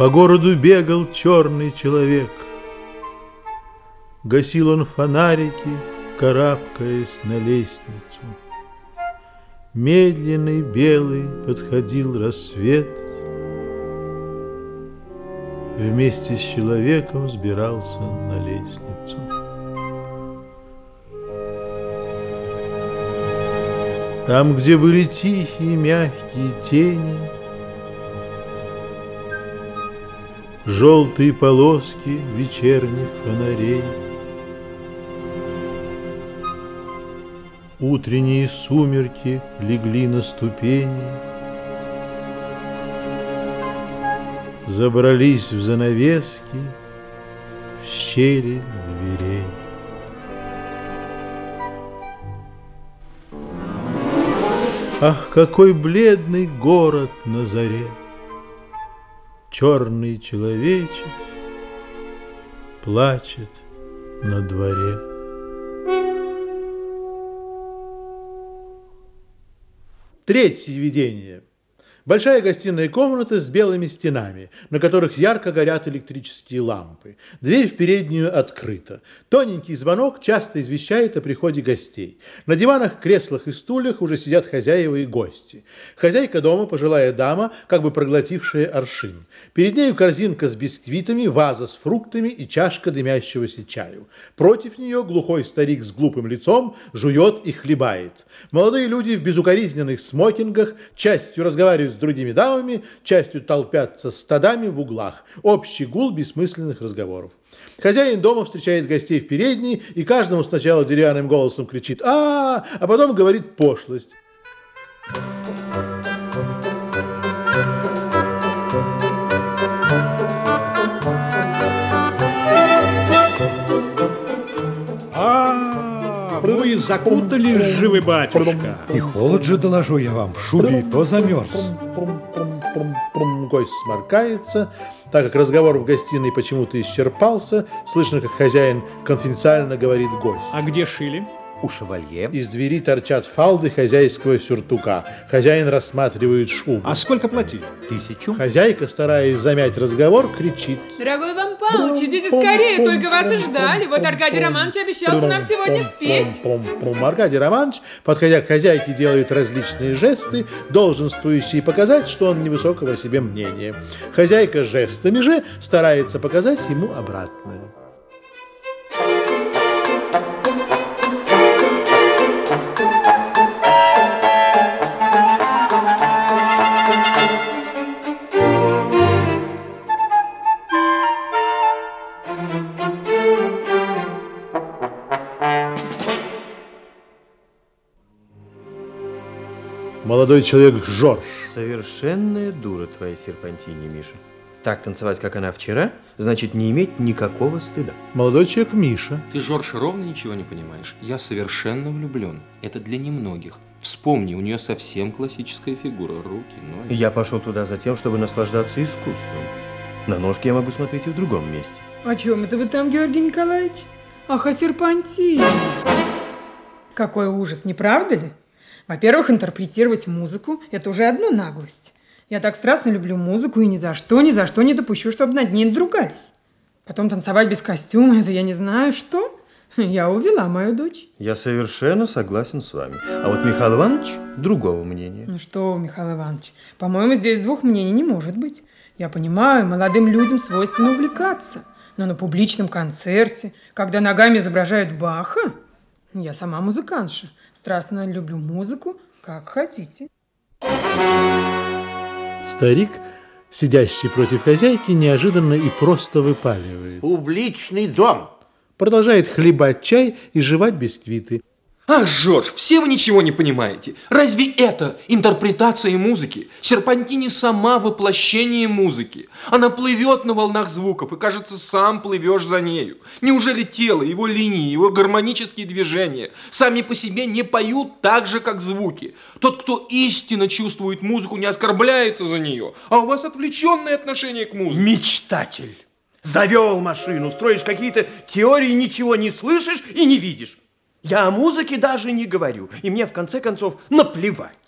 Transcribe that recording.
По городу бегал черный человек. Гасил он фонарики, карабкаясь на лестницу. Медленный белый подходил рассвет. Вместе с человеком сбирался на лестницу. Там, где были тихие, мягкие тени, Желтые полоски вечерних фонарей, Утренние сумерки легли на ступени, Забрались в занавески, в щели дверей. Ах, какой бледный город на заре! Черный человечек плачет на дворе. Третье видение – Большая гостиная комната с белыми стенами, на которых ярко горят электрические лампы. Дверь в переднюю открыта. Тоненький звонок часто извещает о приходе гостей. На диванах, креслах и стульях уже сидят хозяева и гости. Хозяйка дома, пожилая дама, как бы проглотившая аршин. Перед нею корзинка с бисквитами, ваза с фруктами и чашка дымящегося чаю. Против нее глухой старик с глупым лицом жует и хлебает. Молодые люди в безукоризненных смокингах частью разговаривают с другими дамами, частью толпятся стадами в углах. Общий гул бессмысленных разговоров. Хозяин дома встречает гостей в передней и каждому сначала деревянным голосом кричит а, -а, -а, а потом говорит пошлость. Вы закутались живы, батюшка. И холод же, доложу я вам, в шубе то замерз. Гость сморкается, так как разговор в гостиной почему-то исчерпался, слышно, как хозяин конфиденциально говорит гость. А где шили? У шевалье. Из двери торчат фалды хозяйского сюртука. Хозяин рассматривает шубу. А сколько платили? Тысячу. Хозяйка, стараясь замять разговор, кричит. Дорогой вам Павлович, идите скорее, только вас и ждали. Вот Аркадий Романович обещался нам сегодня спеть. Аркадий Романович, подходя к хозяйке, делает различные жесты, долженствующие показать, что он невысокого себе мнения. Хозяйка жестами же старается показать ему обратное. Молодой человек Жорж. Совершенная дура твоя серпантини, Миша. Так танцевать, как она вчера, значит не иметь никакого стыда. Молодой человек Миша. Ты, Жорж, ровно ничего не понимаешь. Я совершенно влюблен. Это для немногих. Вспомни, у нее совсем классическая фигура. Руки, ноги. Я пошел туда за тем, чтобы наслаждаться искусством. На ножки я могу смотреть и в другом месте. О чем это вы там, Георгий Николаевич? Ах, о серпантине. Какой ужас, не правда ли? Во-первых, интерпретировать музыку – это уже одно наглость. Я так страстно люблю музыку и ни за что, ни за что не допущу, чтобы над ней надругались. Потом танцевать без костюма – это я не знаю что. Я увела мою дочь. Я совершенно согласен с вами. А вот Михаил Иванович другого мнения. Ну что, Михаил Иванович, по-моему, здесь двух мнений не может быть. Я понимаю, молодым людям свойственно увлекаться. Но на публичном концерте, когда ногами изображают Баха, я сама музыкантша. Страстно люблю музыку, как хотите. Старик, сидящий против хозяйки, неожиданно и просто выпаливает. Публичный дом. Продолжает хлебать чай и жевать бисквиты. Ах, Жорж, все вы ничего не понимаете. Разве это интерпретация музыки? Серпантини сама воплощение музыки. Она плывет на волнах звуков, и, кажется, сам плывешь за нею. Неужели тело, его линии, его гармонические движения сами по себе не поют так же, как звуки? Тот, кто истинно чувствует музыку, не оскорбляется за нее, а у вас отвлеченное отношение к музыке. Мечтатель! Завел машину, строишь какие-то теории, ничего не слышишь и не видишь. Я о музыке даже не говорю, и мне в конце концов наплевать.